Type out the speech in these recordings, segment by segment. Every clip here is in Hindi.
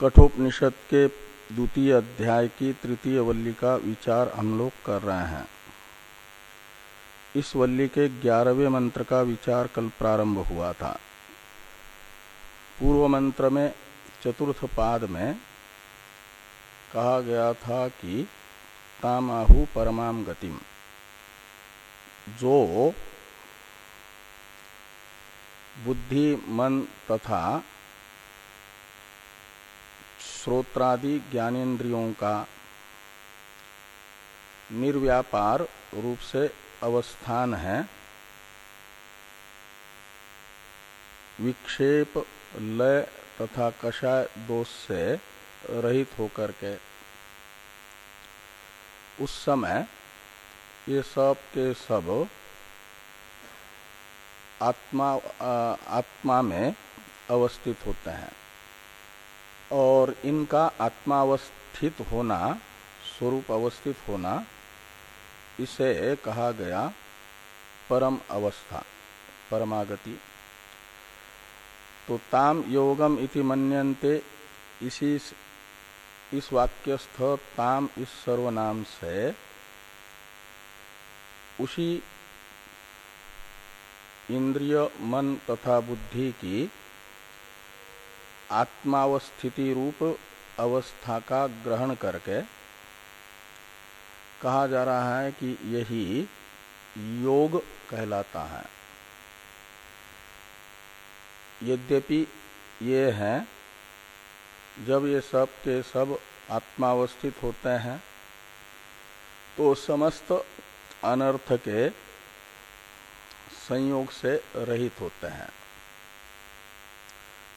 कठोपनिषद के द्वितीय अध्याय की तृतीय वल्ली का विचार हम लोग कर रहे हैं। इस वल्ली के ग्यारहवें मंत्र का विचार कल प्रारंभ हुआ था। पूर्व मंत्र में, चतुर्थ पाद में कहा गया था कि तामाहु परमाम गतिम जो बुद्धि, मन तथा श्रोत्रादि ज्ञानेन्द्रियों का निर्व्यापार रूप से अवस्थान है। विक्षेप लय तथा कषाय दोष से रहित होकर के। उस समय ये सब के सब आत्मा आ, आत्मा में अवस्थित होते हैं। और इनका आत्मावस्थित होना स्वरूप अवस्थित होना, इसे कहा गया परम अवस्था, परमागति। तो ताम योगम इति मन्यन्ते, इसी इस वाक्यस्थ ताम इस सर्वनाम से, उसी इंद्रिय, मन तथा बुद्धि की आत्मावस्थिति रूप अवस्था का ग्रहण करके कहा जा रहा है कि यही योग कहलाता है। यद्यपि ये है, जब ये सब के सब आत्मावस्थित होते हैं तो समस्त अनर्थ के संयोग से रहित होते हैं।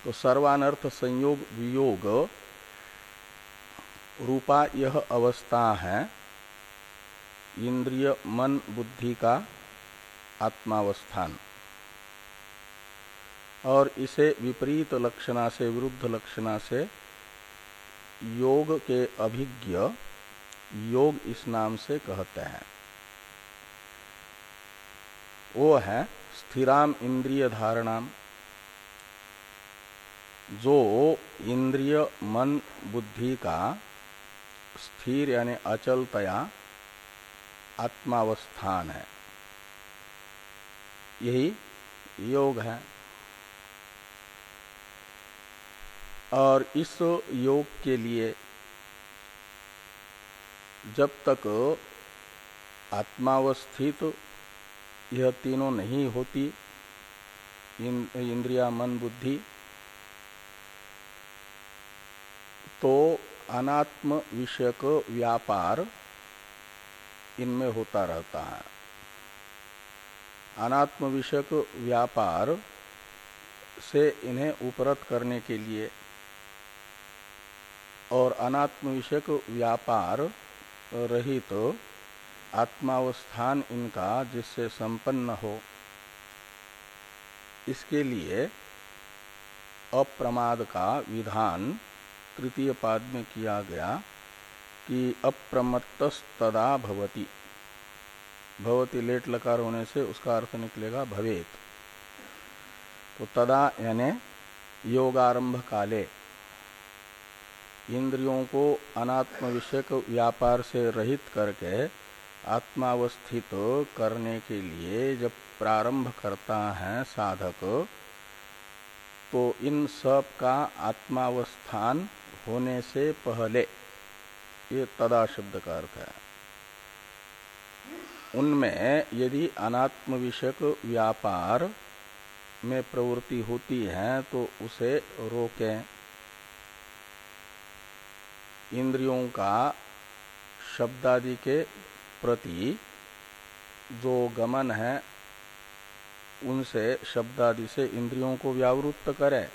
तो सर्वानर्थ संयोग वियोग रूपा यह अवस्था है। इंद्रिय मन बुद्धि का आत्मावस्थान। और इसे विपरीत लक्षणा से, विरुद्ध लक्षणा से योग के अभिज्ञ योग इस नाम से कहते हैं। वो है स्थिराम इंद्रिय धारणाम। जो इंद्रिय, मन, बुद्धि का स्थिर यानी अचलतया आत्मावस्थान है। यही योग है। और इस योग के लिए जब तक आत्मावस्थित यह तीनों नहीं होती इंद्रिया, मन, बुद्धि तो अनात्म विषयक व्यापार इनमें होता रहता है। अनात्म विषयक व्यापार से इन्हें उपरत करने के लिए और अनात्म विषयक व्यापार रहित तो आत्मावस्थान इनका जिससे संपन्न हो, इसके लिए अप्रमाद का विधान तृतीय पाद में किया गया कि अप्रमत्तस्तदा भवती। भवती लेट लकार होने से उसका अर्थ निकलेगा भवेत। तो तदा यानी योगारंभ काले इंद्रियों को अनात्म विषयक व्यापार से रहित करके आत्मावस्थित करने के लिए जब प्रारंभ करता है साधक तो इन सब का आत्मावस्थान होने से पहले, ये तदा शब्द का अर्थ है। उनमें यदि अनात्म विषयक व्यापार में प्रवृत्ति होती है तो उसे रोकें। इंद्रियों का शब्दादि के प्रति जो गमन है, उनसे शब्दादि से इंद्रियों को व्यावृत्त करें।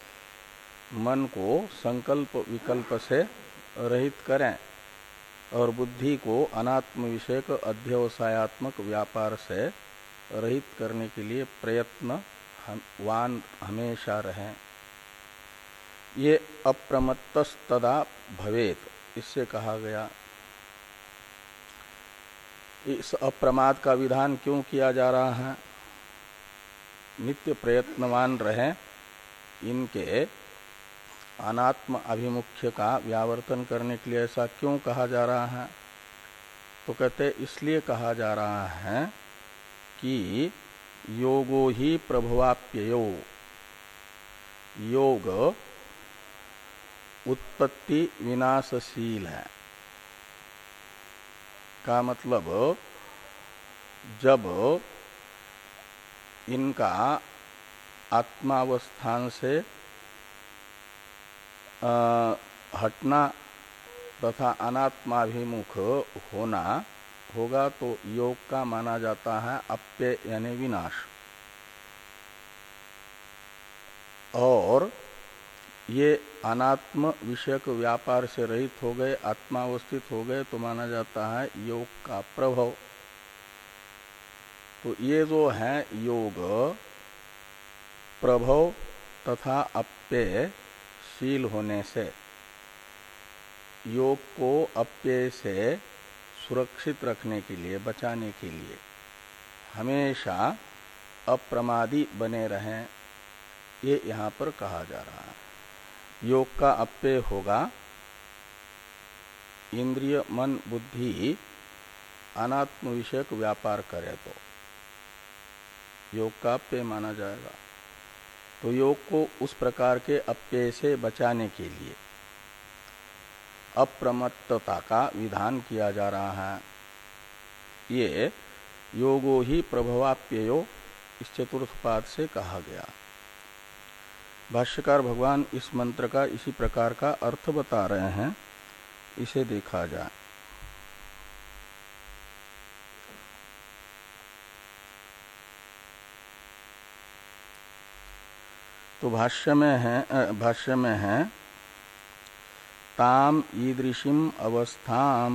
मन को संकल्प विकल्प से रहित करें और बुद्धि को अनात्म विषयक अध्यवसायत्मक व्यापार से रहित करने के लिए प्रयत्न हम, वान हमेशा रहें। ये अप्रमत्तस्तदा भवेत इससे कहा गया। इस अप्रमाद का विधान क्यों किया जा रहा है? नित्य प्रयत्नवान रहें इनके अनात्म अभिमुख्य का व्यावर्तन करने के लिए ऐसा क्यों कहा जा रहा है? तो कहते इसलिए कहा जा रहा है कि योगो ही प्रभवाप्ययो। योग उत्पत्ति विनाशशील है। का मतलब जब इनका आत्मावस्थान से हटना तथा अनात्माभिमुख होना होगा तो योग का माना जाता है अप्य यानी विनाश। और ये अनात्म विषयक व्यापार से रहित हो गए, आत्मावस्थित हो गए तो माना जाता है योग का प्रभाव। तो ये जो है योग, प्रभव तथा अप्यशील होने से, योग को अप्यय से सुरक्षित रखने के लिए, बचाने के लिए हमेशा अप्रमादी बने रहें, ये यहाँ पर कहा जा रहा है। योग का अप्यय होगा, इंद्रिय, मन, बुद्धि अनात्म विषयक व्यापार करे तो। योग का अप्यय माना जाएगा। तो योग को उस प्रकार के अप्यय से बचाने के लिए अप्रमत्तता का विधान किया जा रहा है। ये योगो ही प्रभवाप्ययो इस चतुर्थ पाद से कहा गया। भाष्यकार भगवान इस मंत्र का इसी प्रकार का अर्थ बता रहे हैं। इसे देखा जाए। तो भाष्य में है भाष्य में है ताम ईदृशीम अवस्थाम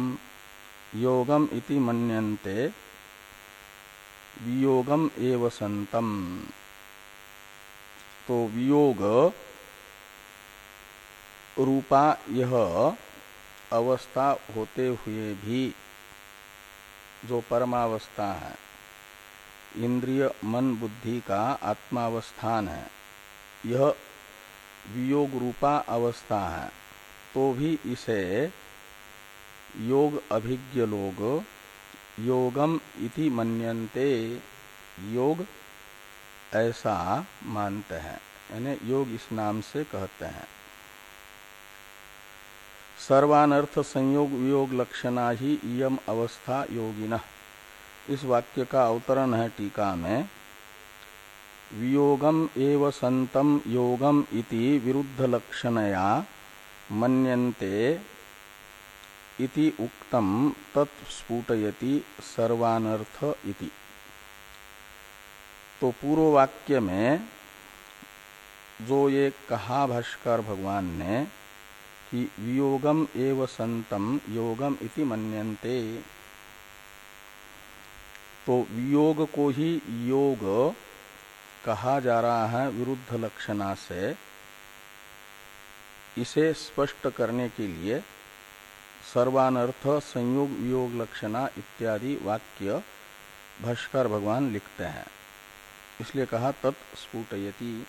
योगम इति मन्यन्ते, वियोगम एव संतम तो वियोग रूपा यह अवस्था होते हुए भी जो परमावस्था है, इंद्रिय मन बुद्धि का आत्मावस्थान है। यह वियोग रूपा अवस्था है। तो भी इसे योग अभिज्ञ लोग योगम इति मन्यन्ते। योग ऐसा मानते हैं, यानी योग इस नाम से कहते हैं। सर्वानर्थ संयोग वियोग लक्षणा ही इयम अवस्था योगिना। इस वाक्य का अवतरण है टीका में। वियोगम एव संतम योगम इति विरुद्ध लक्षणया मन्यन्ते इति उक्तम तत्स्फुटयति सर्वानर्थ इति। तो पूर्व वाक्य में जो ये कहा भाष्कर भगवान ने कि वियोगम एव संतम योगम इति मन्यन्ते तो वियोग को ही योग कहा जा रहा है विरुद्ध लक्षणा से, इसे स्पष्ट करने के लिए सर्वानर्थ संयोग वियोग लक्षणा इत्यादि वाक्य भाष्कर भगवान लिखते हैं। इसलिए कहा तत्स्फुटयति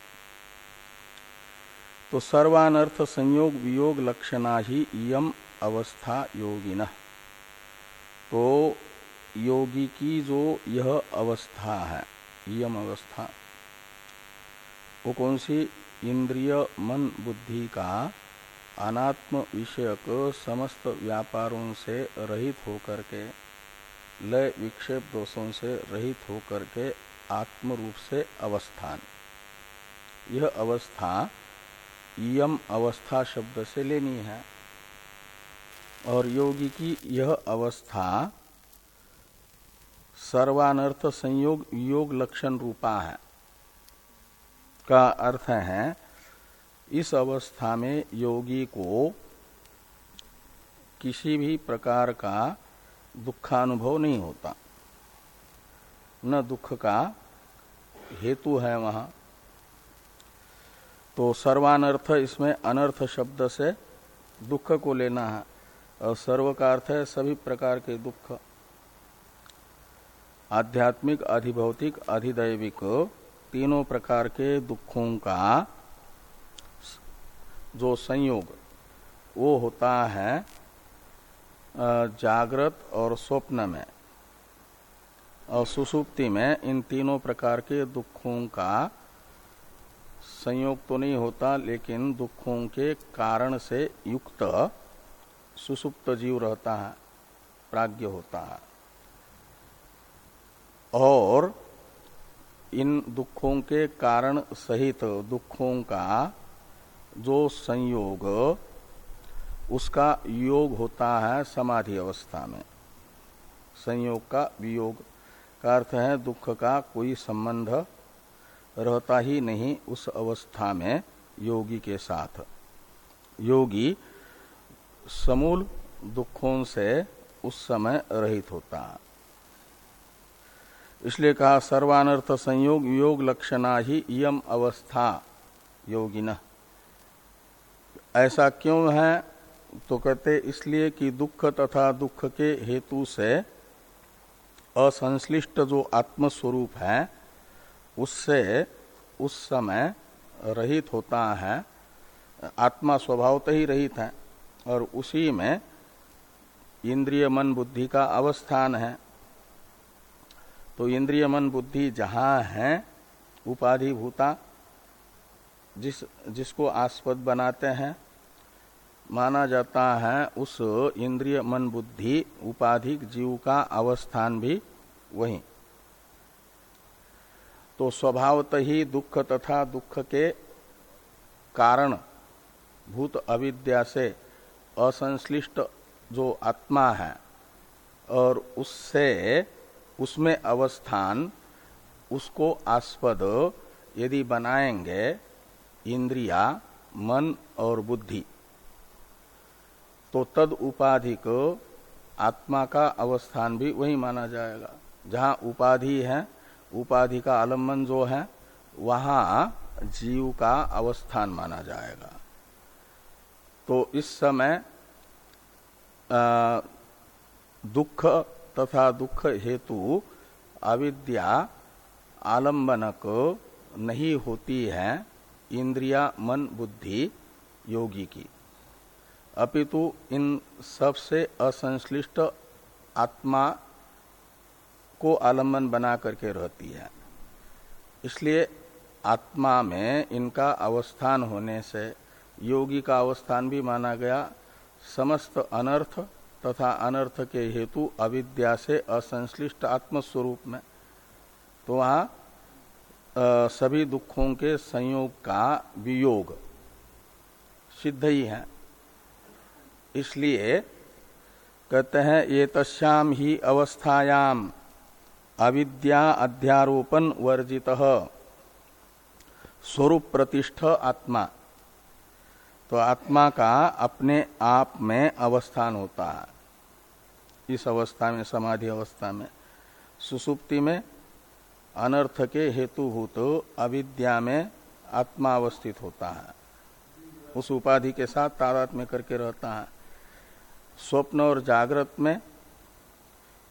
तो सर्वानर्थ संयोग वियोग लक्षणा ही इयम अवस्था योगिन। तो योगी की जो यह अवस्था है यम अवस्था वो कौन सी? इंद्रिय मन बुद्धि का अनात्म विषयक समस्त व्यापारों से रहित होकर के, लय विक्षेप दोषों से रहित होकर के आत्म रूप से अवस्थान। यह अवस्था यम अवस्था शब्द से लेनी है। और योगी की यह अवस्था सर्वानर्थ संयोग, योग लक्षण रूपा है। का अर्थ है, इस अवस्था में योगी को किसी भी प्रकार का दुखानुभव नहीं होता। न दुख का हेतु है वहाँ। तो सर्वानर्थ इसमें अनर्थ शब्द से दुख को लेना है, और सर्व का अर्थ है सभी प्रकार के दुख। आध्यात्मिक, अधिभौतिक, अधिदैविक तीनों प्रकार के दुखों का जो संयोग, वो होता है जागृत और स्वप्न में और सुसुप्ति में। इन तीनों प्रकार के दुखों का संयोग तो नहीं होता, लेकिन दुखों के कारण से युक्त सुसुप्त जीव रहता है प्राज्ञ होता है। और इन दुखों के कारण सहित, दुखों का जो संयोग, उसका योग होता है समाधि अवस्था में। संयोग का वियोग का अर्थ है, दुख का कोई संबंध रहता ही नहीं उस अवस्था में योगी के साथ। योगी समूल दुखों से उस समय रहित होता। है इसलिए कहा, सर्वानर्थ संयोग, योग लक्षणा ही यम अवस्था, योगिन। ऐसा क्यों है? तो कहते, इसलिए कि दुख तथा दुख के हेतु से असंश्लिष्ट जो आत्मस्वरूप है, उससे उस समय रहित होता है, आत्मा स्वभावतः ही रहित है, और उसी में इंद्रिय मन बुद्धि का अवस्थान है। तो इंद्रिय मन बुद्धि जहाँ है, उपाधि भूता, जिस, जिसको आस्पद बनाते हैं, माना जाता है उस इंद्रिय मन बुद्धि, उपाधिक जीव का अवस्थान भी वही। तो स्वभावत ही दुख तथा दुख के कारण भूत अविद्या से असंश्लिष्ट जो आत्मा है, और उससे उसमें अवस्थान उसको आस्पद यदि बनाएँगे इंद्रिया मन और बुद्धि तो तद उपाधिक आत्मा का अवस्थान भी वही माना जाएगा। जहाँ उपाधि है उपाधि का आलंबन जो है वहाँ जीव का अवस्थान माना जाएगा। तो इस समय आ, दुख तथा दुख हेतु अविद्या आलंबनक नहीं होती है इंद्रिया, मन, बुद्धि, योगी की। अपितु इन सबसे असंश्लिष्ट आत्मा को आलंबन बना करके रहती है। इसलिए आत्मा में इनका अवस्थान होने से योगी का अवस्थान भी माना गया। समस्त अनर्थ तथा अनर्थ के हेतु अविद्या से असंश्लिष्ट आत्मस्वरूप में। तो वहाँ सभी दुखों के संयोग का वियोग सिद्ध ही है। इसलिए कहते हैं, ये तस्याम ही अवस्थायाम अविद्या अध्यारोपण वर्जित स्वरूप प्रतिष्ठ आत्मा। तो आत्मा का अपने आप में अवस्थान होता है। इस अवस्था में, समाधि अवस्था में। सुसुप्ति में अनर्थ के हेतुभूत अविद्या में आत्मा अवस्थित होता है। उस उपाधि के साथ तादात में करके रहता है। स्वप्न और जागृत में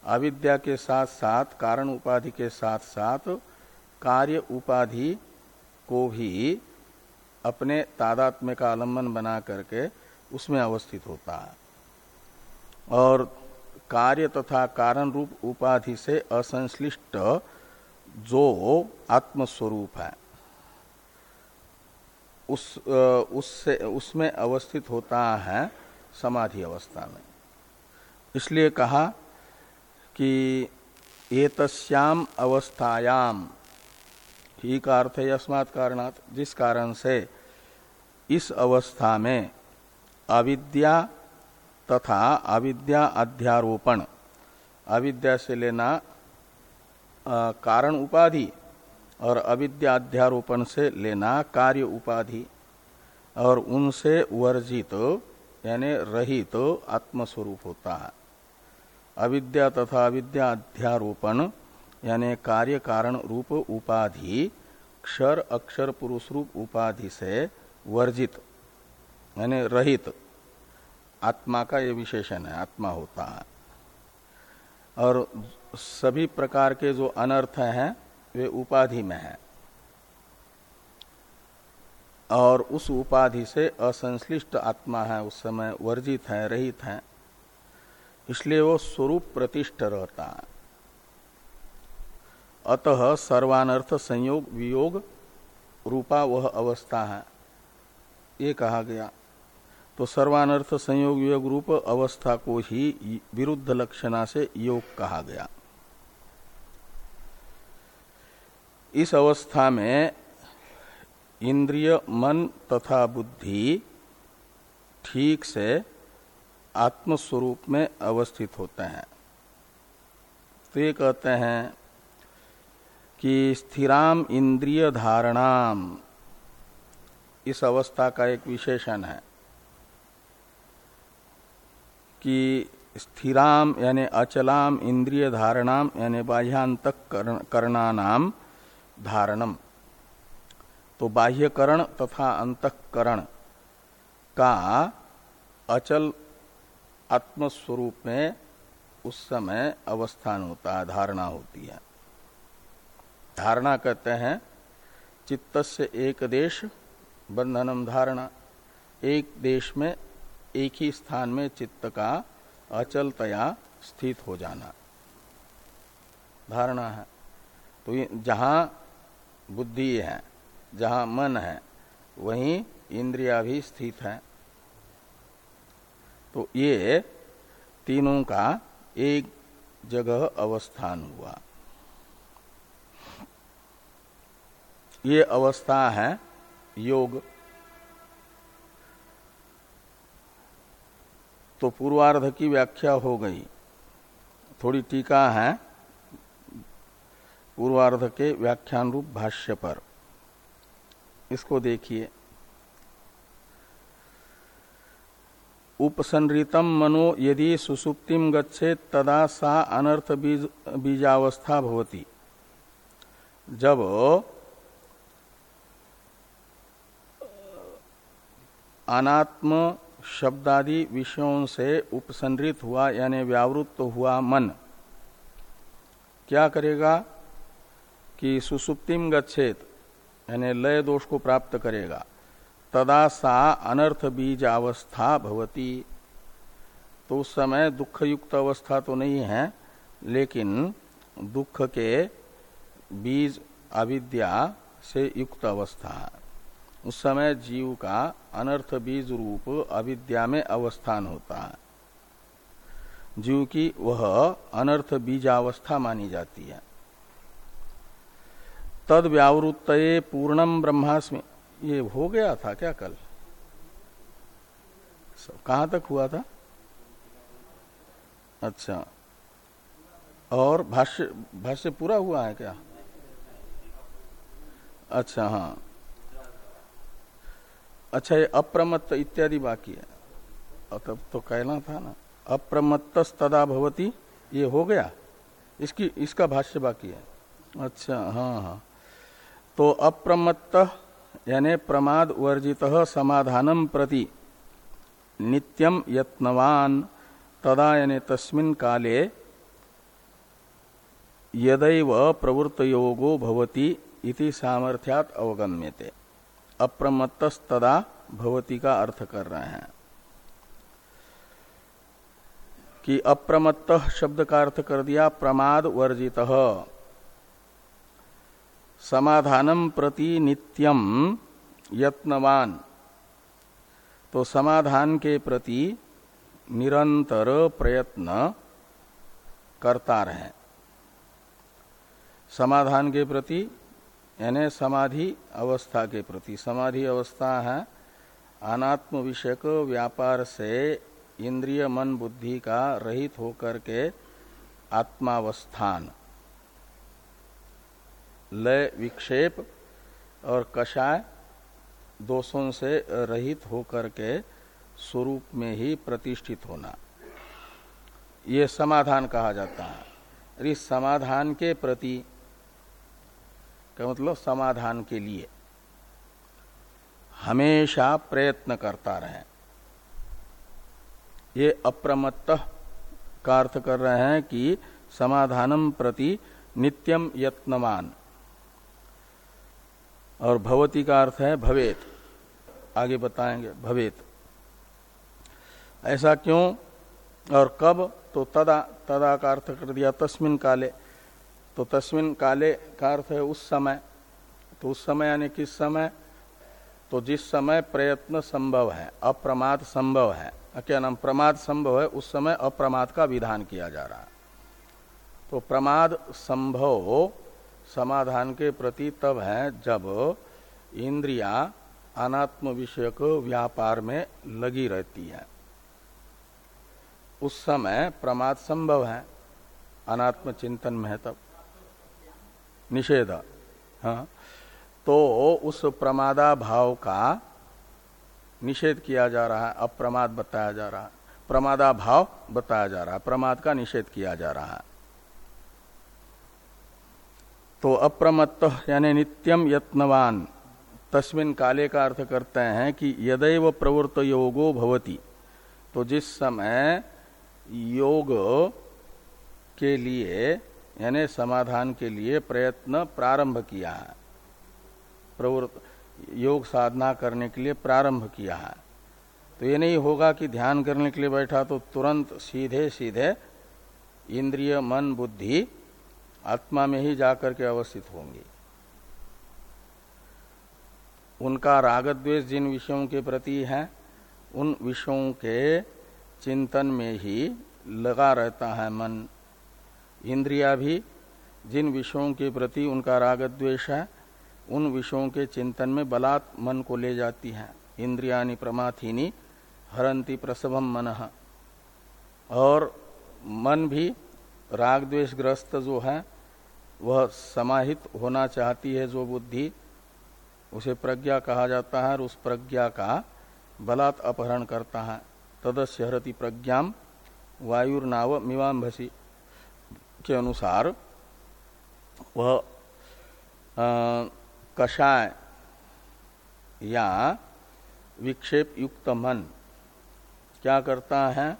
अविद्या के साथ साथ कारण उपाधि के साथ साथ कार्य उपाधि को भी अपने तादात्म्य का आलंबन बना करके उसमें अवस्थित होता है। और कार्य तथा कारण रूप उपाधि से असंश्लिष्ट जो आत्मस्वरूप है। उस उससे, उसमें अवस्थित होता है समाधि अवस्था में। इसलिए कहा कि एतस्याम अवस्थायाम, ही का अर्थ है अस्मात् कारणात, जिस कारण से इस अवस्था में अविद्या तथा अविद्या अध्यारोपण। अविद्या से लेना आ, कारण उपाधि और अविद्या अध्यारोपण से लेना कार्य उपाधि और उनसे वर्जित यानी रहित आत्मस्वरूप होता है। अविद्या तथा अविद्या अध्यारोपण यानी कार्य कारण रूप उपाधि क्षर अक्षर पुरुष रूप उपाधि से वर्जित यानी रहित। आत्मा का ये विशेषण है, आत्मा होता है। और सभी प्रकार के जो अनर्थ हैं, वे उपाधि में है। और उस उपाधि से असंश्लिष्ट आत्मा है, उस समय वर्जित है, रहित है। इसलिए वो स्वरूप प्रतिष्ठ रहता है। अतः सर्वानर्थ संयोग, वियोग, रूपा वह अवस्था है। ये कहा गया। तो सर्वानर्थ संयोग योग रूप अवस्था को ही विरुद्ध लक्षणा से योग कहा गया। इस अवस्था में इंद्रिय, मन तथा बुद्धि ठीक से आत्मस्वरूप में अवस्थित होते हैं। तो ये कहते हैं कि स्थिराम इंद्रिय धारणाम, इस अवस्था का एक विशेषण है। कि स्थिराम, यानी अचलाम इंद्रिय धारणाम यानी बाह्यांतक करणानाम धारणम। तो बाह्यकरण तथा अंतकरण का अचल आत्मस्वरूप में उस समय अवस्थान होता है, धारणा होती है। धारणा कहते हैं चित्त से एक देश, बंधनम धारणा। एक देश में एक ही स्थान में चित्त का अचलतया स्थित हो जाना। धारणा है। तो जहाँ बुद्धि है, जहाँ मन है, वहीं इंद्रिया भी स्थित है। तो ये तीनों का एक जगह अवस्थान हुआ। ये अवस्था है योग। तो पूर्वार्ध की व्याख्या हो गई। थोड़ी टीका है पूर्वार्ध के व्याख्यान रूप भाष्य पर। इसको देखिए। उपसनृतम मनो यदि सुसुप्तिम गच्छे तदा सा अनर्थ बीज, बीजावस्था भवती। जब अनात्म शब्दादि विषयों से उपसंरित हुआ, यानी व्यावृत्त हुआ मन। क्या करेगा कि सुसुप्तिम गच्छेत, यानी लय दोष को प्राप्त करेगा। तदा सा अनर्थ बीज अवस्था भवती। तो उस समय दुख युक्त अवस्था तो नहीं है, लेकिन दुख के बीज अविद्या से युक्त अवस्था। है उस समय जीव का अनर्थ बीज रूप अविद्या में अवस्थान होता है। जीव की वह अनर्थ बीजावस्था मानी जाती है। तद व्यावृत्त पूर्णम ब्रह्मास्मि। ये हो गया था क्या कल? कहाँ तक हुआ था? अच्छा। और भाष्य भाष्य पूरा हुआ है क्या? अच्छा हाँ। अच्छा ये अप्रमत्त इत्यादि बाकी है। तब तो कहना था ना अप्रमत्त तदा भवती, ये हो गया। इसकी, इसका भाष्य बाकी है। अच्छा हाँ हाँ। तो अप्रमत्त, यानी प्रमाद वर्जित समाधानम प्रति नित्यम यत्नवान, तदा यानी तस्मिन काले, यदैव प्रवृत्त योगो भवति इति सामर्थ्यात अवगम्यते। अप्रमत्तस्तदा भवती का अर्थ कर रहे हैं। कि अप्रमत्त शब्द का अर्थ कर दिया, प्रमाद वर्जित। समाधानम प्रति नित्यम यत्नवान। तो समाधान के प्रति निरंतर प्रयत्न करता रहे। समाधान के प्रति यानी समाधि अवस्था के प्रति। समाधि अवस्था है, अनात्म विषयक व्यापार से इंद्रिय मन बुद्धि का रहित होकर के आत्मावस्थान। लय, विक्षेप और कषाय दोषों से रहित होकर के स्वरूप में ही प्रतिष्ठित होना। ये समाधान कहा जाता है। इस समाधान के प्रति का मतलब समाधान के लिए। हमेशा प्रयत्न करता रहे। ये अप्रमत्त का अर्थ कर रहे हैं कि समाधानम प्रति नित्यम यत्नमान और भवती का अर्थ है भवेत। आगे बताएँगे, भवेत। ऐसा क्यों? और कब? तो तदा तदा का अर्थ कर दिया, तस्मिन काले। तो तस्मिन काले का अर्थ है उस समय। तो उस समय यानी किस समय? तो जिस समय प्रयत्न संभव है, अप्रमाद संभव है। क्या नाम? प्रमाद संभव है, उस समय अप्रमाद का विधान किया जा रहा। है तो प्रमाद संभव समाधान के प्रति तब है जब इंद्रिया अनात्म विषयक व्यापार में लगी रहती है। उस समय प्रमाद संभव है, अनात्म चिंतन में है तब। निषेध। हाँ। तो उस प्रमादा भाव का निषेध किया जा रहा है, अप्रमाद बताया जा रहा है। प्रमादा भाव बताया जा रहा है, प्रमाद का निषेध किया जा रहा है। तो अप्रमत्त यानी नित्यम यत्नवान, तस्मिन काले का अर्थ करते हैं कि यदैव प्रवृत्त योगो भवती। तो जिस समय योग के लिए यानी समाधान के लिए प्रयत्न प्रारंभ किया है। प्रवृत्त योग साधना करने के लिए प्रारंभ किया है। तो ये नहीं होगा कि ध्यान करने के लिए बैठा तो तुरंत सीधे सीधे इंद्रिय, मन, बुद्धि आत्मा में ही जाकर के अवस्थित होंगी। उनका राग द्वेष जिन विषयों के प्रति है, उन विषयों के चिंतन में ही लगा रहता है मन। इंद्रिया भी, जिन विषयों के प्रति उनका राग द्वेष है, उन विषयों के चिंतन में बलात् मन को ले जाती है। इंद्रियानी प्रमाथिनी हरंती प्रसभम मन। और मन भी राग द्वेष ग्रस्त जो है, वह समाहित होना चाहती है जो बुद्धि, उसे प्रज्ञा कहा जाता है और उस प्रज्ञा का बलात् अपहरण करता है। तदस्य हरति प्रज्ञाम, वायुर्नाव मीमांभसी के अनुसार वह कषाय या विक्षेप युक्त मन क्या करता है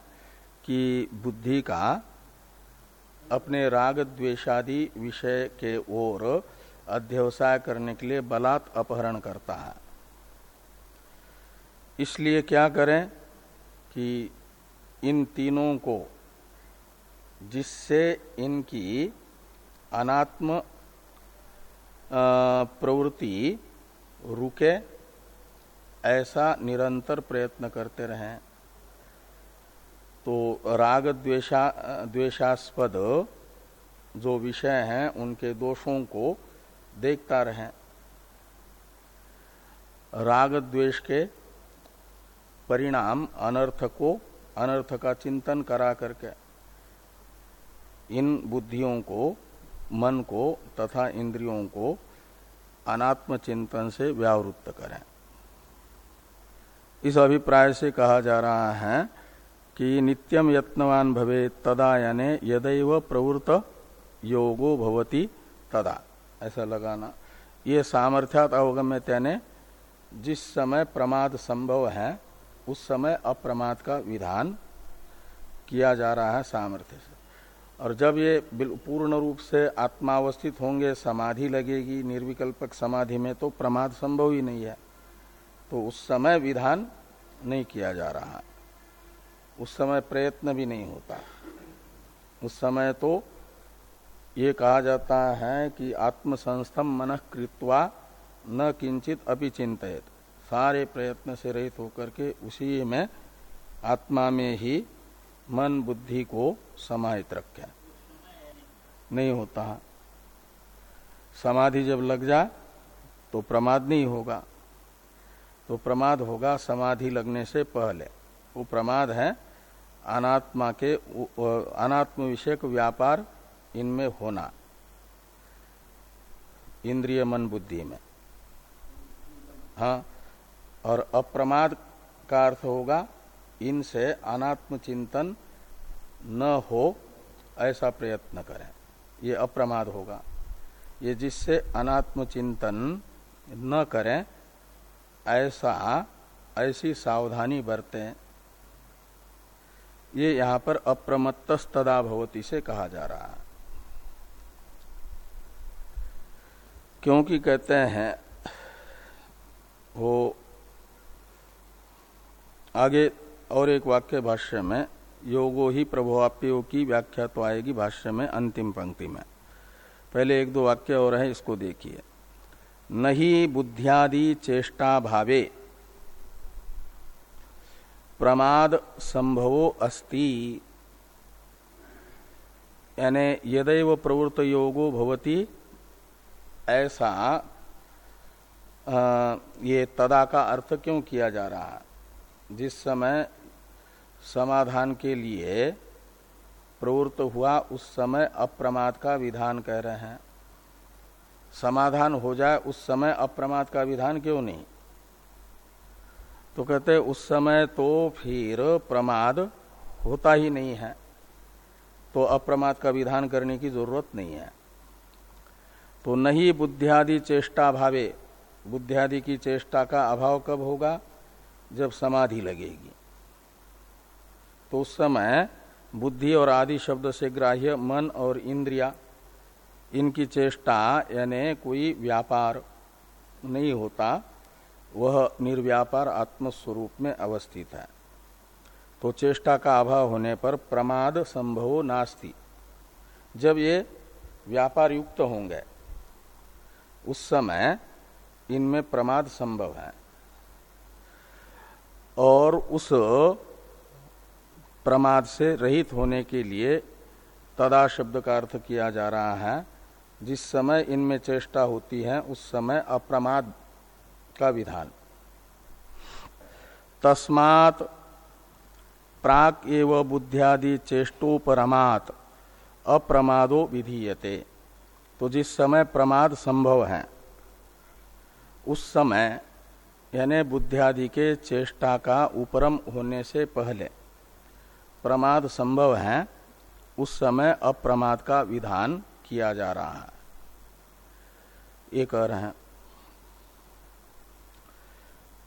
कि बुद्धि का अपने राग द्वेषादि विषय के ओर अध्यवसाय करने के लिए बलात् अपहरण करता है। इसलिए क्या करें कि इन तीनों को जिससे इनकी अनात्म प्रवृत्ति रुके, ऐसा निरंतर प्रयत्न करते रहें। तो राग द्वेषा, द्वेषास्पद जो विषय हैं, उनके दोषों को देखता रहें। राग द्वेष के परिणाम अनर्थ को, अनर्थ का चिंतन करा करके। इन बुद्धियों को, मन को तथा इंद्रियों को अनात्म चिंतन से व्यावृत्त करें। इस अभिप्राय से कहा जा रहा है कि नित्यम यत्नवान भवे तदा यानी यदैव प्रवृत्त योगो भवती तदा। ऐसा लगाना। ये सामर्थ्यात अवगम्य यानी जिस समय प्रमाद संभव है, उस समय अप्रमाद का विधान किया जा रहा है सामर्थ्य से। और जब ये पूर्ण रूप से आत्मावस्थित होंगे, समाधि लगेगी, निर्विकल्पक समाधि में तो प्रमाद संभव ही नहीं है। तो उस समय विधान नहीं किया जा रहा। उस समय प्रयत्न भी नहीं होता। उस समय तो ये कहा जाता है कि आत्मसंस्थम मन कृत्वा न किंचित अपि चिंतित सारे प्रयत्न से रहित होकर के उसी में आत्मा में ही मन बुद्धि को समाहित रखें। नहीं होता। समाधि जब लग जा तो प्रमाद नहीं होगा। तो प्रमाद होगा समाधि लगने से पहले। वो प्रमाद है, अनात्मा के अनात्म विषयक व्यापार इनमें होना। इंद्रिय मन बुद्धि में। हाँ और अप्रमाद का अर्थ होगा इनसे अनात्म चिंतन न हो, ऐसा प्रयत्न करें। ये अप्रमाद होगा। ये जिससे अनात्म चिंतन न करें, ऐसा, ऐसी सावधानी बरतें। ये यहाँ पर अप्रमत्तस्तदा भवती से कहा जा रहा है। क्योंकि कहते हैं, वो आगे और एक वाक्य भाष्य में योगो ही प्रभुआप्यो की व्याख्या तो आएगी भाष्य में अंतिम पंक्ति में। पहले एक दो वाक्य और है इसको देखिए। नहीं बुद्धियादि चेष्टा भावे प्रमाद संभवो अस्ति। यानी यदैव प्रवृत्त योगो भवती ऐसा आ, ये तदा का अर्थ क्यों किया जा रहा? है जिस समय समाधान के लिए प्रवृत्त हुआ उस समय अप्रमाद का विधान कह रहे हैं। समाधान हो जाए उस समय अप्रमाद का विधान क्यों नहीं? तो कहते उस समय तो फिर प्रमाद होता ही नहीं है। तो अप्रमाद का विधान करने की ज़रूरत नहीं है। तो नहीं बुद्धियादि चेष्टा भावे, बुद्धियादि की चेष्टा का अभाव कब होगा? जब समाधि लगेगी। तो उस समय बुद्धि और आदि शब्द से ग्राह्य मन और इंद्रिया, इनकी चेष्टा यानी कोई व्यापार नहीं होता, वह निर्व्यापार आत्मस्वरूप में अवस्थित है। तो चेष्टा का अभाव होने पर प्रमाद संभव नास्ति। जब ये व्यापार युक्त होंगे, उस समय इनमें प्रमाद संभव है। और उस प्रमाद से रहित होने के लिए तदा शब्द का अर्थ किया जा रहा है। जिस समय इनमें चेष्टा होती है, उस समय अप्रमाद का विधान। तस्मात प्राक एव बुद्धियादि चेष्टोपरमात अप्रमादो विधीयते। तो जिस समय प्रमाद संभव है, उस समय यानी बुद्धियादि के चेष्टा का उपरम होने से पहले प्रमाद संभव है, उस समय अप्रमाद का विधान किया जा रहा है। ये कह रहे हैं,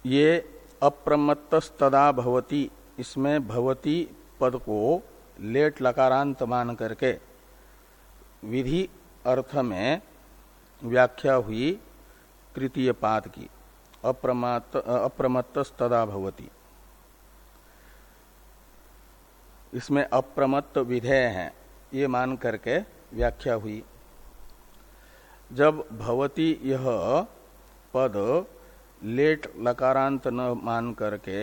ये अप्रमत्तस्तदा भवती, इसमें भवती पद को लेट लकारांत मान करके विधि अर्थ में व्याख्या हुई तृतीय पाद की अप्रमत्त अप्रमत्तस्तदा भवती। इसमें अप्रमत्त विधेय है। ये मान करके व्याख्या हुई। जब भवती यह पद लेट लकारांत न मान करके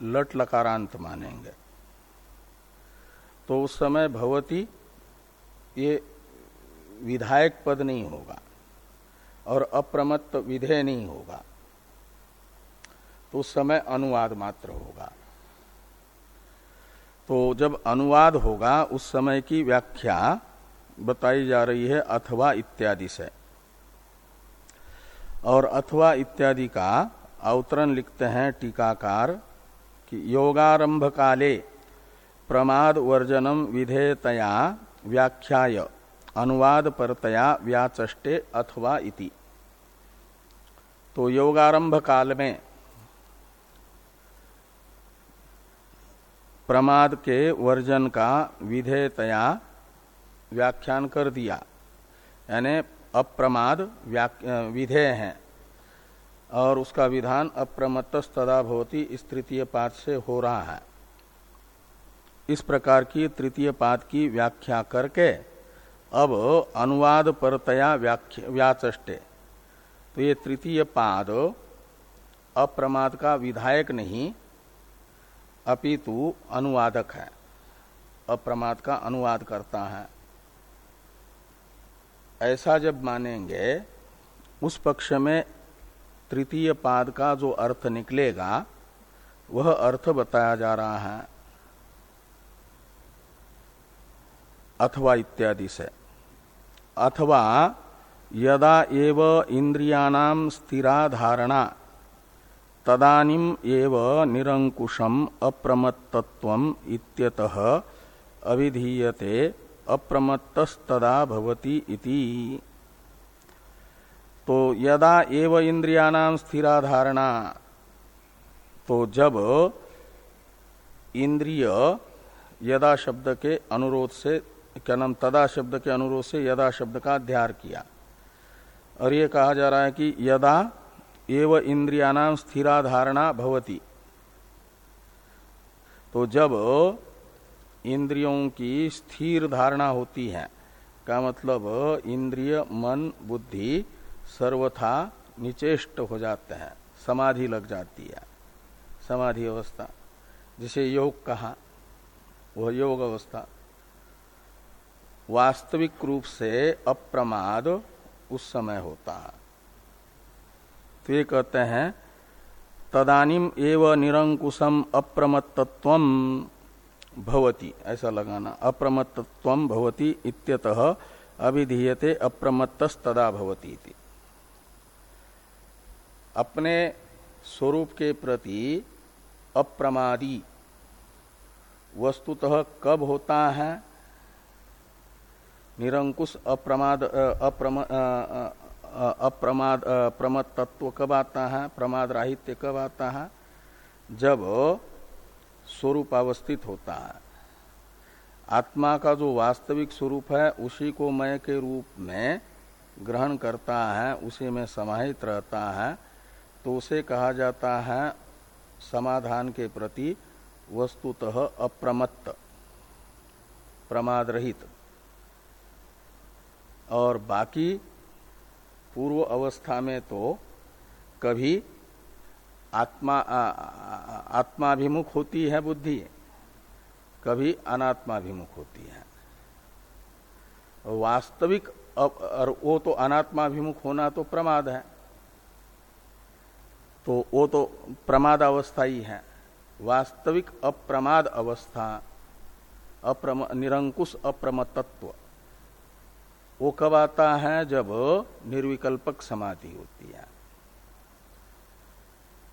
लट लकारांत मानेंगे तो उस समय भवती ये विधायक पद नहीं होगा और अप्रमत्त विधेय नहीं होगा तो उस समय अनुवाद मात्र होगा। तो जब अनुवाद होगा, उस समय की व्याख्या बताई जा रही है, अथवा इत्यादि से। और अथवा इत्यादि का अवतरण लिखते हैं टीकाकार कि योगारंभ काले प्रमाद वर्जनम विधेयतया व्याख्याय, अनुवाद परतया व्याचष्टे अथवा इति। तो योगारंभ काल में प्रमाद के वर्जन का विधेयतया व्याख्यान कर दिया। यानी अप्रमाद विधेय है। और उसका विधान अप्रमत्त तदा भवती, इस तृतीय पाद से हो रहा है। इस प्रकार की तृतीय पाद की व्याख्या करके अब अनुवाद परतया व्याचष्टे। तो ये तृतीय पाद अप्रमाद का विधायक नहीं अपितु अनुवादक है। अप्रमाद का अनुवाद करता है। ऐसा जब मानेंगे, उस पक्ष में तृतीय पाद का जो अर्थ निकलेगा, वह अर्थ बताया जा रहा है। अथवा इत्यादि से। अथवा यदा एव इंद्रियाणाम स्थिरा धारणा तदानिम एव निरंकुशम अप्रमत्तत्व इत्यतः अविधीयते, अप्रमत्तस्तदा भवति इति। तो यदा एव इंद्रियाणाम स्थिरा धारणा तो जब इंद्रिय यदा शब्द के अनुरोध से क्या नाम तदा शब्द के अनुरोध से यदा शब्द का अध्यार किया। और ये कहा जा रहा है कि यदा एव स्थिरा धारणा भवती। तो जब इंद्रियों की स्थिर धारणा होती है, का मतलब इंद्रिय, मन, बुद्धि सर्वथा निचेष्ट हो जाते हैं, समाधि लग जाती है, समाधि अवस्था, जिसे योग कहा, वह योग अवस्था। वास्तविक रूप से अप्रमाद उस समय होता है। तो ये कहते हैं, तदानिम एव निरंकुशम अप्रमत्तत्व भवती। ऐसा लगाना अप्रमत्तत्व भवती इत्यतः अभिधीयते अप्रमत्तस्तदा भवती अपने स्वरूप के प्रति अप्रमादी वस्तुतः कब होता है? निरंकुश अप्रमाद अप्रम अप्रमाद प्रमत तत्व कब आता है प्रमाद राहित्य कब आता है जब स्वरूप अवस्थित होता है। आत्मा का जो वास्तविक स्वरूप है, उसी को मय के रूप में ग्रहण करता है, उसी में समाहित रहता है तो उसे कहा जाता है समाधान के प्रति वस्तुतः अप्रमत्त प्रमाद रहित और बाकी पूर्व अवस्था में तो कभी आत्मा आत्माभिमुख होती है बुद्धि। कभी अनात्माभिमुख होती है। वास्तविक और वो तो अनात्माभिमुख होना तो प्रमाद है। तो वो तो प्रमाद अवस्था ही है। वास्तविक अप्रमाद अवस्था, अप्रम, निरंकुश अप्रमतत्व। वो कब आता है? जब निर्विकल्पक समाधि होती है।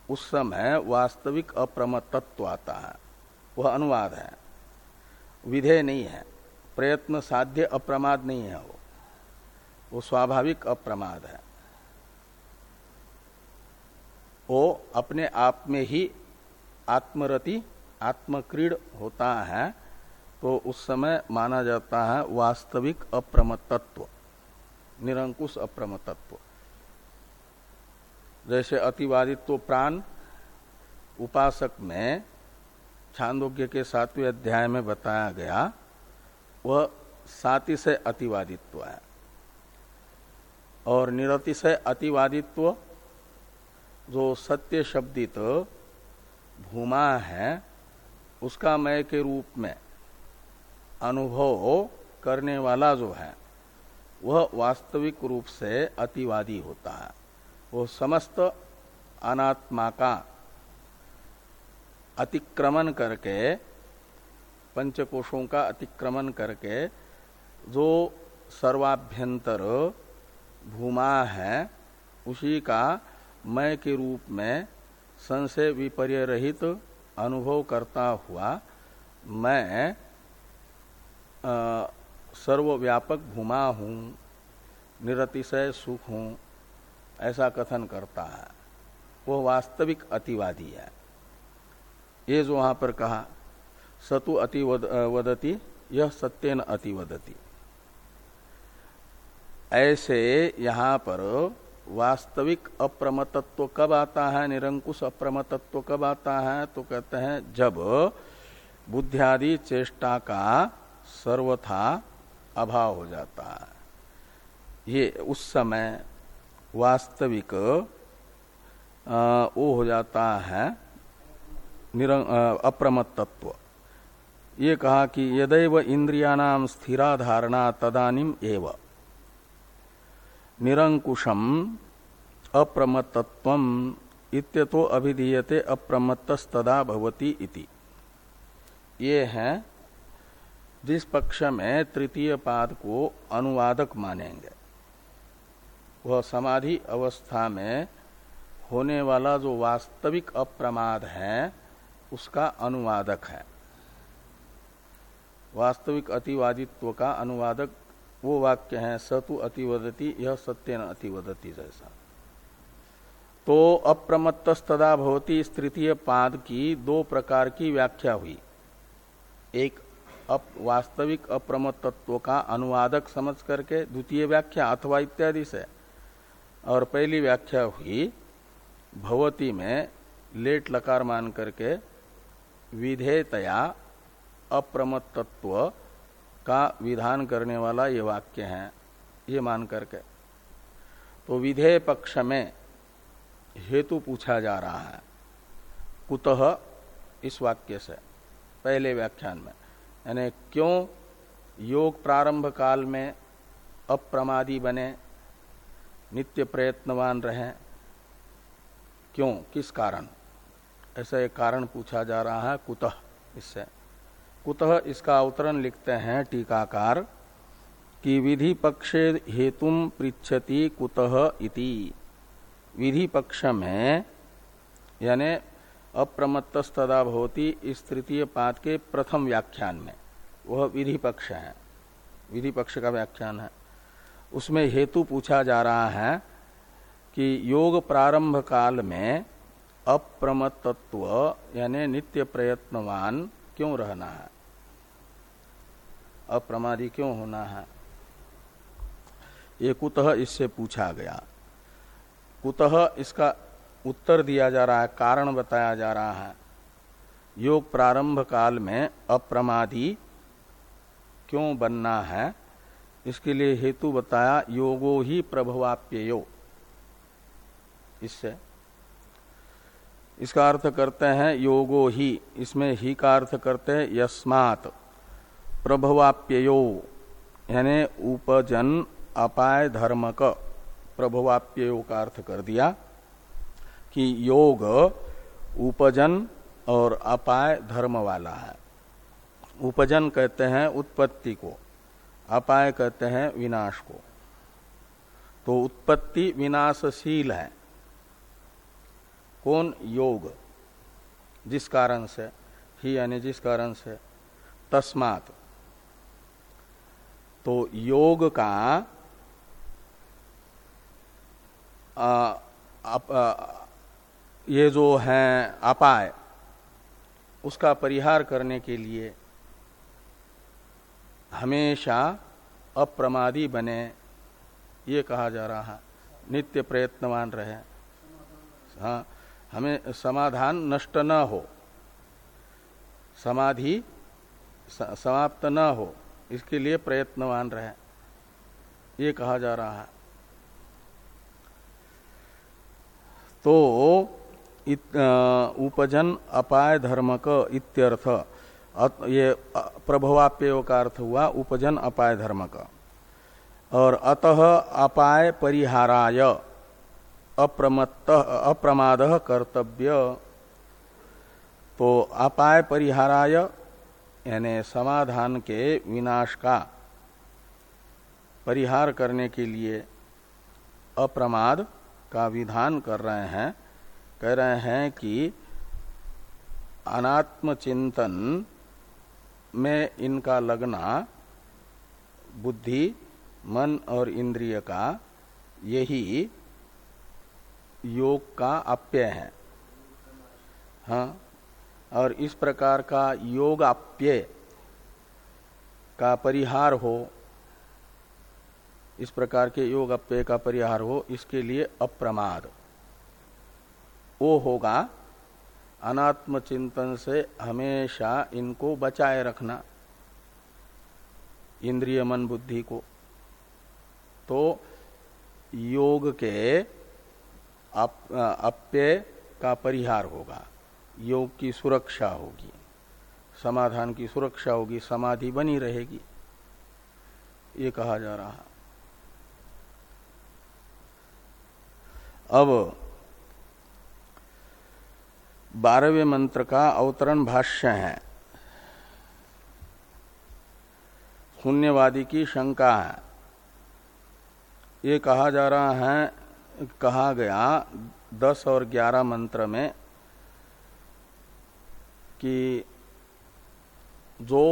उस समय वास्तविक अप्रमतत्व आता है। वह अनुवाद है। विधेय नहीं है। प्रयत्न साध्य अप्रमाद नहीं है वो। वो स्वाभाविक अप्रमाद है। वो अपने आप में ही आत्मरति, आत्मक्रीड होता है। तो उस समय माना जाता है वास्तविक अप्रमतत्व निरंकुश अप्रमतत्व जैसे अतिवादित्व प्राण, उपासक में छांदोग्य के सातवें अध्याय में बताया गया, वह साति से अतिवादित्व है। और निरतिशय अतिवादित्व, जो सत्य शब्दित भूमा है, उसका मय के रूप में अनुभव करने वाला जो है, वह वास्तविक रूप से अतिवादी होता है। वो समस्त अनात्मा का अतिक्रमण करके, पंचकोशों का अतिक्रमण करके, जो सर्वाभ्यंतर भूमा है, उसी का मय के रूप में संशय विपर्य रहित अनुभव करता हुआ मैं सर्वव्यापक भूमा हूँ, निरतिशय सुख हूँ, ऐसा कथन करता है। वो वास्तविक अतिवादी है। ये जो वहाँ पर कहा, सतु अति वदती, यह सत्यन अति वदती ऐसे यहाँ पर वास्तविक अप्रमतत्व कब आता है, निरंकुश अप्रमतत्व कब आता है तो कहते हैं जब बुद्धियादि चेष्टा का सर्वथा अभाव हो जाता है। ये उस समय वास्तविक वो हो जाता है अप्रमत तत्व ये कहा कि यदैव इंद्रियाणाम स्थिरा धारणा तदानिम एव। निरंकुशम अप्रमत्तत्व इत्यतो अभिधीयते, अप्रमत्तस्तदा भवती इति। ये है जिस पक्ष में तृतीय पाद को अनुवादक मानेंगे, वह समाधि अवस्था में होने वाला जो वास्तविक अप्रमाद है, उसका अनुवादक है। वास्तविक अतिवादित्व का अनुवादक वो वाक्य है, सतु अतिवदती, यह सत्य न अतिवदती जैसा। तो अप्रमत्तस्तदा भवती इस तृतीय पाद की दो प्रकार की व्याख्या हुई। एक अप, वास्तविक अप्रमत तत्व का अनुवादक समझ करके द्वितीय व्याख्या अथवा इत्यादि से। और पहली व्याख्या हुई भवती में लेट लकार मान करके विधेयतया अप्रमत्तत्व का विधान करने वाला ये वाक्य है ये मान करके तो विधेय पक्ष में हेतु पूछा जा रहा है कुतः इस वाक्य से पहले व्याख्यान में। यानी क्यों योग प्रारंभ काल में अप्रमादी बने, नित्य प्रयत्नवान रहे, क्यों, किस कारण? ऐसा एक कारण पूछा जा रहा है, कुतः इससे। कुतः इसका अवतरण लिखते हैं टीकाकार, कि विधि पक्षे हेतुम पृछति कुतः इति। विधि पक्ष में, यानी अप्रमत्तस्तदा भवती इस तृतीय पाद के प्रथम व्याख्यान में। वह विधि पक्ष है। विधि पक्ष का व्याख्यान है। उसमें हेतु पूछा जा रहा है कि योग प्रारंभ काल में अप्रमत्तत्व, यानी नित्य प्रयत्नवान क्यों रहना है? अप्रमादी क्यों होना है? ये कुतः इससे पूछा गया। कुतः इसका उत्तर दिया जा रहा है, कारण बताया जा रहा है। योग प्रारंभ काल में अप्रमादी क्यों बनना है? इसके लिए हेतु बताया, योगो ही प्रभवाप्यो इससे। इसका अर्थ करते हैं, योगो ही। इसमें ही का अर्थ करते हैं, यस्मात। प्रभवाप्यो यानी उपजन, अपाय धर्मक। प्रभवाप्यो का अर्थ कर दिया। कि योग उपजन और अपाय धर्म वाला है। उपजन कहते हैं उत्पत्ति को, अपाय कहते हैं विनाश को। तो उत्पत्ति विनाशशील है। कौन योग? जिस कारण से? ही यानी जिस कारण से? तस्मात। तो योग का ये जो है अपाय उसका परिहार करने के लिए हमेशा अप्रमादी बने, ये कहा जा रहा। है नित्य प्रयत्नवान रहे। हाँ हमें समाधान नष्ट न हो, समाधि समाप्त न हो, इसके लिए प्रयत्नवान रहे। ये कहा जा रहा। है तो उपजन अपाय धर्मक इत्यर्थ। ये प्रभवाप्य का अर्थ हुआ उपजन अपाय धर्म और अतः अपाय परिहाराय, अप्रमत्त, अप्रमाद कर्तव्य। तो अपाय परिहाराय, यानी समाधान के विनाश का परिहार करने के लिए अप्रमाद का विधान कर रहे हैं। कह रहे हैं कि अनात्म चिंतन में इनका लगना बुद्धि, मन और इंद्रिय का यही योग का अप्यय है। हाँ और इस प्रकार का योग अप्यय का परिहार हो, इस प्रकार के योग अप्यय का परिहार हो, इसके लिए अप्रमाद। वो होगा अनात्म चिंतन से हमेशा इनको बचाए रखना, इंद्रिय मन बुद्धि को। तो योग के अप्य का परिहार होगा, योग की सुरक्षा होगी, समाधान की सुरक्षा होगी, समाधि बनी रहेगी, ये कहा जा रहा अब बारहवें मंत्र का अवतरण भाष्य है। शून्यवादी की शंका है। ये कहा जा रहा है, कहा गया दस और ग्यारह मंत्र में कि जो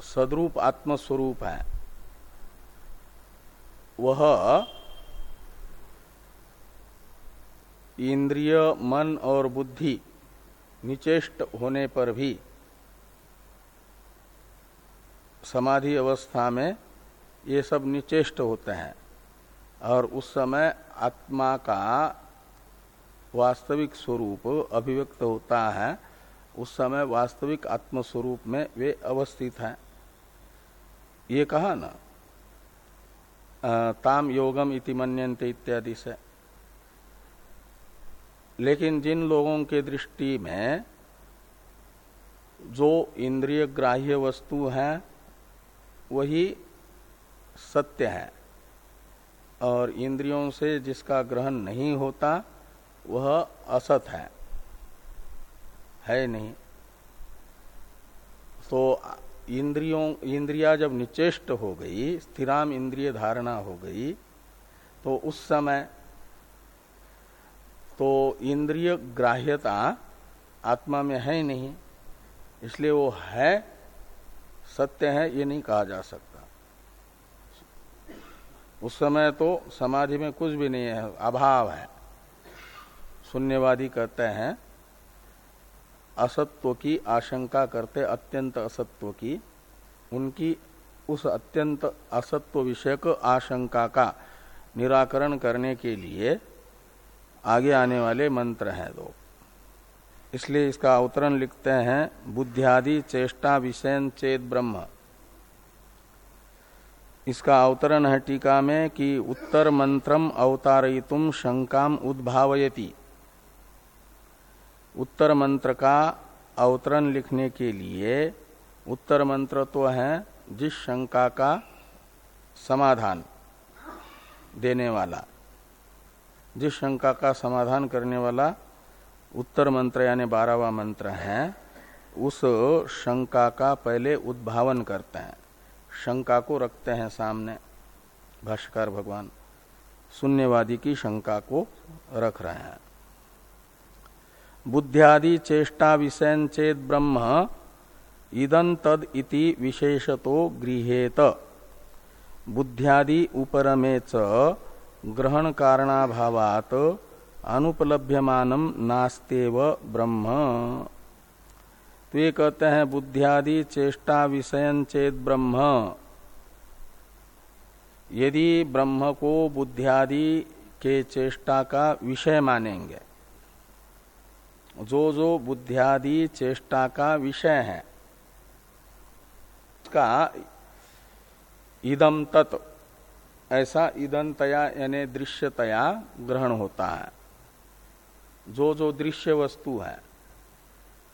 सदरूप आत्मस्वरूप है, वह इंद्रिय, मन और बुद्धि निचेष्ट होने पर भी समाधि अवस्था में ये सब निचेष्ट होते हैं। और उस समय आत्मा का वास्तविक स्वरूप अभिव्यक्त होता है। उस समय वास्तविक आत्म स्वरूप में वे अवस्थित हैं। ये कहा ना ताम योगम इति मन्यन्ते इत्यादि से। लेकिन जिन लोगों के दृष्टि में जो इंद्रिय ग्राह्य वस्तु है, वही सत्य है। और इंद्रियों से जिसका ग्रहण नहीं होता, वह असत है। है नहीं। तो इंद्रियों, इंद्रिया जब निचेष्ट हो गई, स्थिराम इंद्रिय धारणा हो गई तो उस समय तो इंद्रिय ग्राह्यता आत्मा में है ही नहीं, इसलिए वो है, सत्य है, ये नहीं कहा जा सकता। उस समय तो समाधि में कुछ भी नहीं है, अभाव है। शून्यवादी कहते हैं, असत्व की आशंका करते अत्यंत असत्व की, उनकी उस अत्यंत असत्व विषयक आशंका का निराकरण करने के लिए आगे आने वाले मंत्र हैं दो। इसलिए इसका अवतरण लिखते हैं, बुद्धियादि चेष्टा विषय चेत ब्रह्म। इसका अवतरण है टीका में कि उत्तर मंत्रम अवतारयितुम शंकाम उद्भावयती। उत्तर मंत्र का अवतरण लिखने के लिए उत्तर मंत्र तो है जिस शंका का समाधान देने वाला। जिस शंका का समाधान करने वाला उत्तर मंत्र यानी बारहवा मंत्र है, उस शंका का पहले उद्भावन करते हैं। शंका को रखते हैं सामने। भाष्कर भगवान शून्यवादी की शंका को रख रहे हैं। बुद्धियादि चेष्टा विषय चेत ब्रह्म, इदं तद इति विशेषतो गृहेत। बुद्धियादि उपरमे च ग्रहण कारणाभावात अनुपलभ्यमानम नास्तेव ब्रह्म। तो ये कहते हैं, बुद्धियादि चेष्टा विषयन चेत ब्रह्म। यदि ब्रह्म को बुद्धियादि के चेष्टा का विषय मानेंगे, जो जो बुद्धियादि चेष्टा का विषय है का इदम तत् ऐसा इदंतया यानी दृश्यतया ग्रहण होता है। जो जो दृश्य वस्तु है,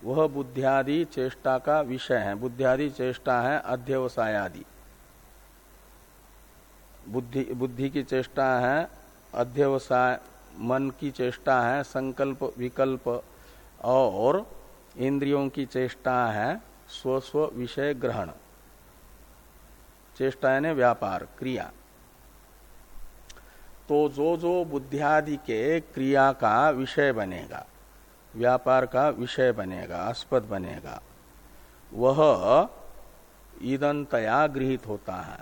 वह बुद्धियादि चेष्टा का विषय है। बुद्धियादि चेष्टा है अध्यवसायादि। बुद्धि बुद्धि की चेष्टा है, अध्यवसाय, मन की चेष्टा है, संकल्प, विकल्प, और इंद्रियों की चेष्टा है स्वस्व विषय ग्रहण। चेष्टा यानी व्यापार, क्रिया। तो जो जो बुद्धियादि के क्रिया का विषय बनेगा, व्यापार का विषय बनेगा, आस्पद बनेगा, वह ईदंतया गृहित होता है।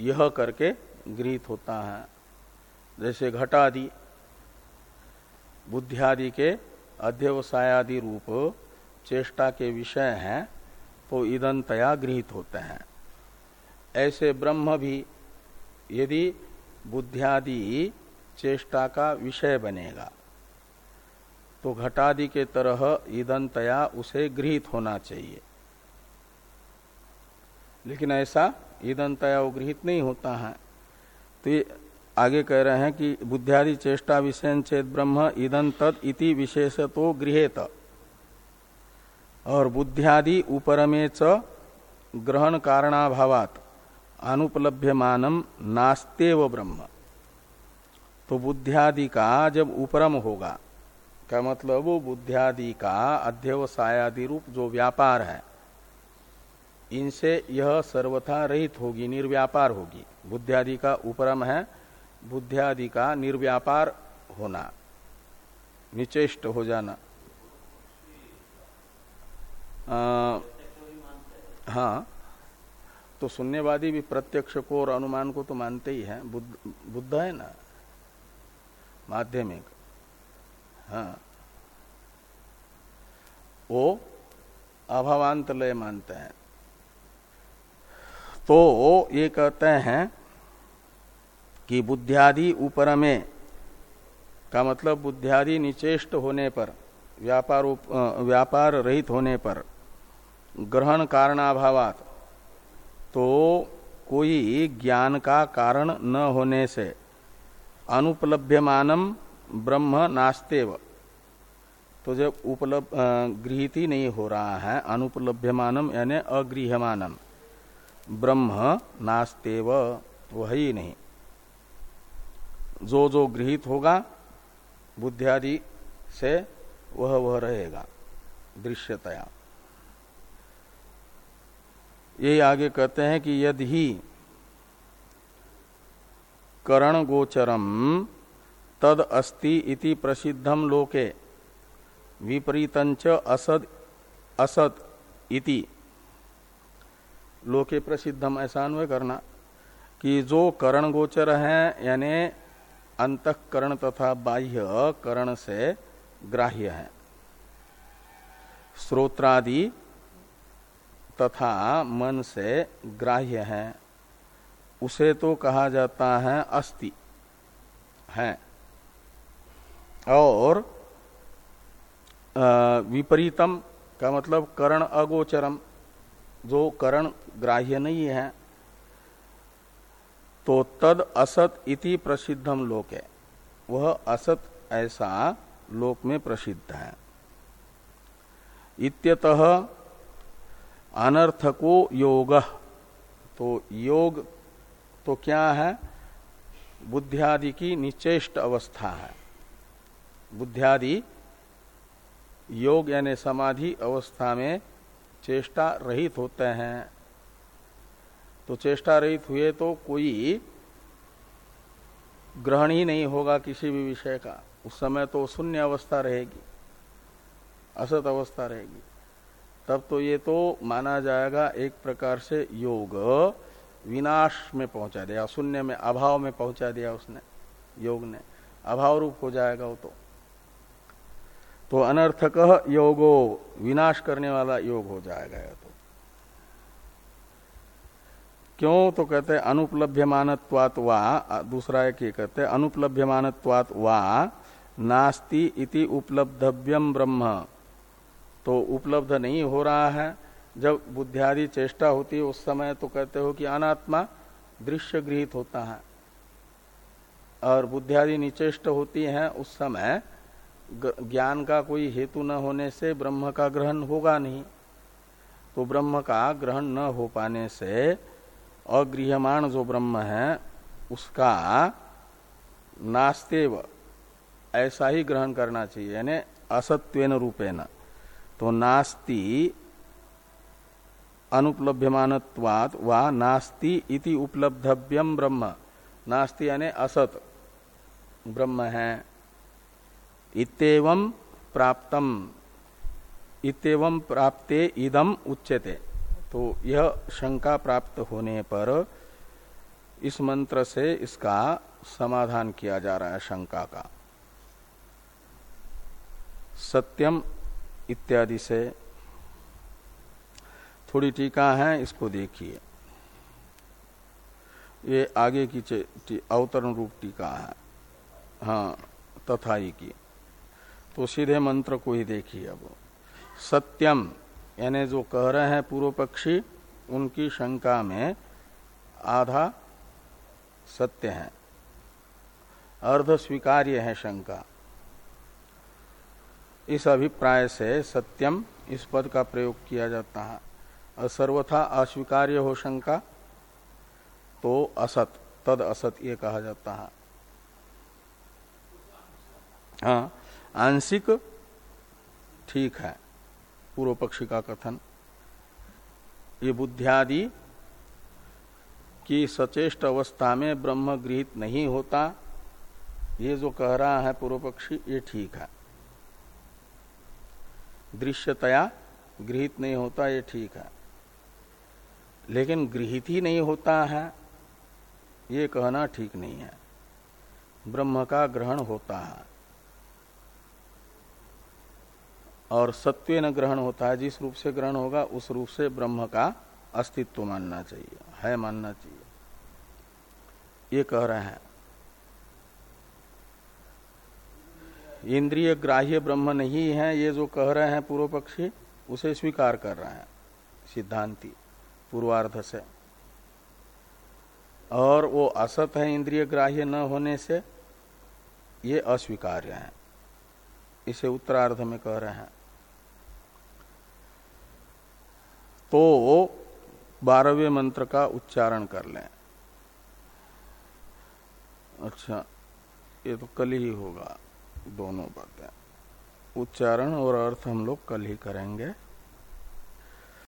यह करके गृहित होता है। जैसे घटादि, बुद्धियादि के अध्यवसायादि रूप चेष्टा के विषय हैं तो ईदंतया गृहित होते हैं। ऐसे ब्रह्म भी यदि बुद्धियादि चेष्टा का विषय बनेगा तो घटादि के तरह ईदनतया उसे गृहित होना चाहिए। लेकिन ऐसा ईदंतया वो गृहित नहीं होता है। तो आगे कह रहे हैं कि बुद्धियादि चेष्टा विषय चेत ब्रह्म ईदन तद इति विशेष तो गृहेत। और बुद्धियादि उपरमे च ग्रहण कारणाभावात। अनुपलभ्यमानम नास्तेव ब्रह्म। तो बुद्धियादि का जब उपरम होगा क्या मतलब वो बुद्धियादि का अध्यवसायादि रूप जो व्यापार है इनसे यह सर्वथा रहित होगी निर्व्यापार होगी। बुद्धियादि का उपरम है बुद्धियादि का निर्व्यापार होना निचेष्ट हो जाना। आ, हाँ। तो सुन्यवादी भी प्रत्यक्ष को और अनुमान को तो मानते ही हैं। बुद्ध, बुद्ध है ना? माध्यमिक। हाँ। वो अभावांत लय मानते हैं। तो ये कहते हैं कि बुद्धियादि ऊपर में का मतलब बुद्धियादि निचेष्ट होने पर व्यापार व्यापार रहित होने पर ग्रहण कारणाभावात तो कोई ज्ञान का कारण न होने से अनुपलभ्यमानम ब्रह्म नास्तेव। तो जब उपलब्ध गृहित ही नहीं हो रहा है, अनुपलभ्यमानम यानी अगृहमानम ब्रह्म नास्तेव, वही नहीं। जो जो गृहित होगा, बुद्धियादि से वह वह रहेगा, दृश्यतया। ये आगे कहते हैं कि यदि ही करण गोचरम तद अस्ति इति प्रसिद्धम लोके विपरीतंच असद, असत इति। लोके प्रसिद्धम, ऐसा अन्वय करना कि जो करण गोचर है, यानी अंतकरण तथा बाह्य करण से ग्राह्य है। श्रोत्रादि तथा मन से ग्राह्य है। उसे तो कहा जाता है अस्ति है। और विपरीतम का मतलब करण अगोचरम, जो करण ग्राह्य नहीं है तो तद असत इति प्रसिद्धम लोक। है वह असत ऐसा लोक में प्रसिद्ध है। इत्यतः अनर्थको योग। तो योग तो क्या है? बुद्धियादि की निचेष्ट अवस्था है। बुद्धियादि योग यानी समाधि अवस्था में चेष्टा रहित होते हैं। तो चेष्टा रहित हुए तो कोई ग्रहण ही नहीं होगा किसी भी विषय का। उस समय तो शून्य अवस्था रहेगी, असत अवस्था रहेगी। तब तो ये तो माना जाएगा एक प्रकार से योग विनाश में पहुँचा दिया, शून्य में, अभाव में पहुँचा दिया उसने, योग ने। अभाव रूप हो जाएगा वो तो। तो अनर्थक योगो, विनाश करने वाला योग हो जाएगा या तो। क्यों? तो कहते हैं, अनुपलभ्यमानत्वात वा दूसरा एक ये कहते हैं, अनुपलभ्यमानत्वात वा, नास्ति इति उपलब्धव्यम ब्रह्म। तो उपलब्ध नहीं हो रहा है। जब बुद्धियादि चेष्टा होती है, उस समय तो कहते हो कि अनात्मा दृश्य गृहित होता है। और बुद्धियादि निचेष्ट होती है, उस समय ज्ञान का कोई हेतु न होने से ब्रह्म का ग्रहण होगा नहीं। तो ब्रह्म का ग्रहण न हो पाने से अगृहमाण जो ब्रह्म है, उसका नास्तेव ऐसा ही ग्रहण करना चाहिए, यानी असत्वेन रूपेण। तो नास्ति अनुपलभ्यमानत्वात् वा नास्ति इति उपलब्धव्यम ब्रह्म। नास्ति यानी असत। ब्रह्म है। इतम प्राप्तम। इतम प्राप्ते इदम उच्यते। तो यह शंका प्राप्त होने पर इस मंत्र से इसका समाधान किया जा रहा है शंका का। सत्यम इत्यादि से थोड़ी टीका है, इसको देखिए। ये आगे की अवतरण रूप टीका है। हाँ तथा की। तो सीधे मंत्र को ही देखिए अब। सत्यम, यानी जो कह रहे हैं पूर्व पक्षी, उनकी शंका में आधा सत्य है। अर्ध स्वीकार्य है शंका। इस अभिप्राय से सत्यम इस पद का प्रयोग किया जाता है। और सर्वथा अस्वीकार्य हो शंका तो असत, तद असत ये कहा जाता है। हाँ आंशिक ठीक है, पूर्व पक्षी का कथन। ये बुद्धियादि की सचेष्ट अवस्था में ब्रह्म गृहित नहीं होता, ये जो कह रहा है पूर्व पक्षी, ये ठीक है। दृश्यतया गृहित नहीं होता, ये ठीक है। लेकिन गृहित ही नहीं होता है, ये कहना ठीक नहीं है। ब्रह्म का ग्रहण होता है। और सत्व न ग्रहण होता है, जिस रूप से ग्रहण होगा, उस रूप से ब्रह्म का अस्तित्व मानना चाहिए, है मानना चाहिए। ये कह रहे हैं। इंद्रिय ग्राह्य ब्रह्म नहीं है, ये जो कह रहे हैं पूर्व पक्षी, उसे स्वीकार कर रहे हैं, सिद्धांति, पूर्वार्ध से। और वो असत है, इंद्रिय ग्राह्य न होने से, ये अस्वीकार्य है। इसे उत्तरार्ध में कह रहे हैं। तो बारहवें मंत्र का उच्चारण कर लें। अच्छा ये तो कल ही होगा। दोनों बातें। उच्चारण और अर्थ हम लोग कल ही करेंगे।